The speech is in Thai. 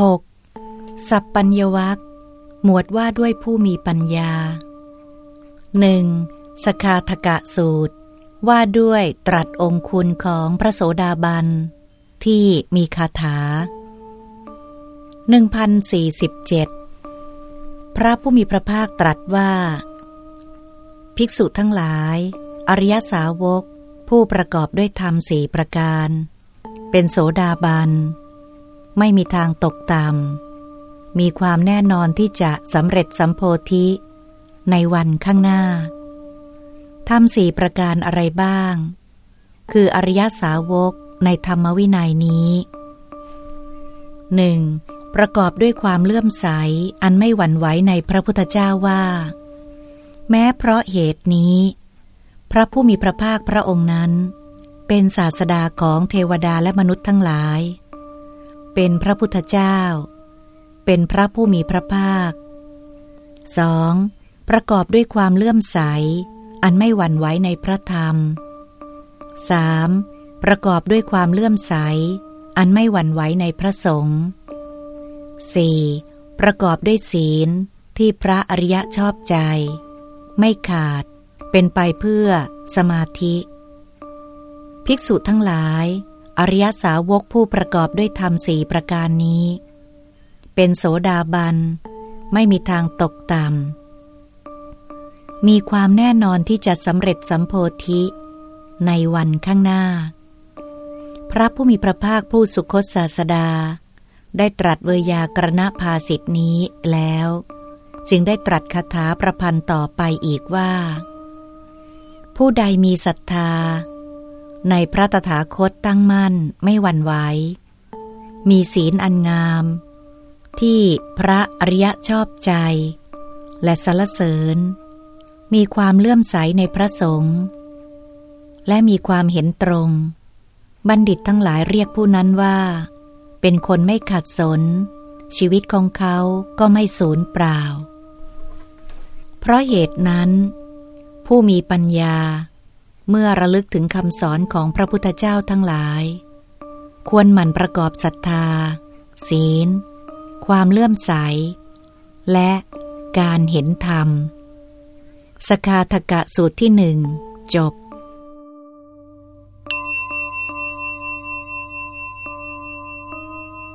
6. สัพปัญญวัคหมวดว่าด้วยผู้มีปัญญา 1. สคาทกะสูตร ว่าด้วยตรัสองคุณของพระโสดาบัน ที่มีคาถา 1047 พระผู้มีพระภาคตรัสว่า ภิกษุทั้งหลาย อริยสาวก ผู้ประกอบด้วยธรรมสี่ประการ เป็นโสดาบัน ไม่มีทางตกต่ำมีความแน่นอนที่จะสำเร็จสัมโพธิ ในวันข้างหน้าทำสี่ประการอะไรบ้าง คืออริยสาวกในธรรมวินัยนี้หนึ่งประกอบด้วยความเลื่อมใสอันไม่หวั่นไหวในพระพุทธเจ้าว่า แม้เพราะเหตุนี้ พระผู้มีพระภาคพระองค์นั้น เป็นศาสดาของเทวดาและมนุษย์ทั้งหลาย เป็นพระพุทธเจ้า เป็นพระผู้มีพระภาค 2. ประกอบด้วยความเลื่อมใส อันไม่หวั่นไหวในพระธรรม 3. ประกอบด้วยความเลื่อมใส อันไม่หวั่นไหวในพระสงฆ์ 4. ประกอบด้วยศีลที่พระอริยะชอบใจ ไม่ขาด เป็นไปเพื่อสมาธิ ภิกษุทั้งหลาย อริยสาวกผู้ประกอบด้วยธรรมสี่ประการนี้ เป็นโสดาบัน ไม่มีทางตกต่ำมีความแน่นอนที่จะสำเร็จสัมโพธิ ในวันข้างหน้า พระผู้มีพระภาคผู้สุคตศาสดา ได้ตรัสเวยากรณภาสิทธินี้แล้ว จึงได้ตรัสคาถาประพันธ์ต่อไปอีกว่า ผู้ใดมีศรัทธา ในพระตถาคตตั้งมั่นไม่หวั่นไหว มีศีลอันงาม ที่พระอริยชอบใจ และสรรเสริญ มีความเลื่อมใสในพระสงฆ์และมีความเห็นตรง บัณฑิตทั้งหลายเรียกผู้นั้นว่า เป็นคนไม่ขัดสน ชีวิตของเขาก็ไม่สูญเปล่า เพราะเหตุนั้น ผู้มีปัญญา เมื่อระลึกถึงคำสอนของพระพุทธเจ้าทั้งหลาย ควรหมั่นประกอบศรัทธา ศีล ความเลื่อมใส และการเห็นธรรม สคาทกะสูตรที่หนึ่งจบ